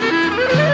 Música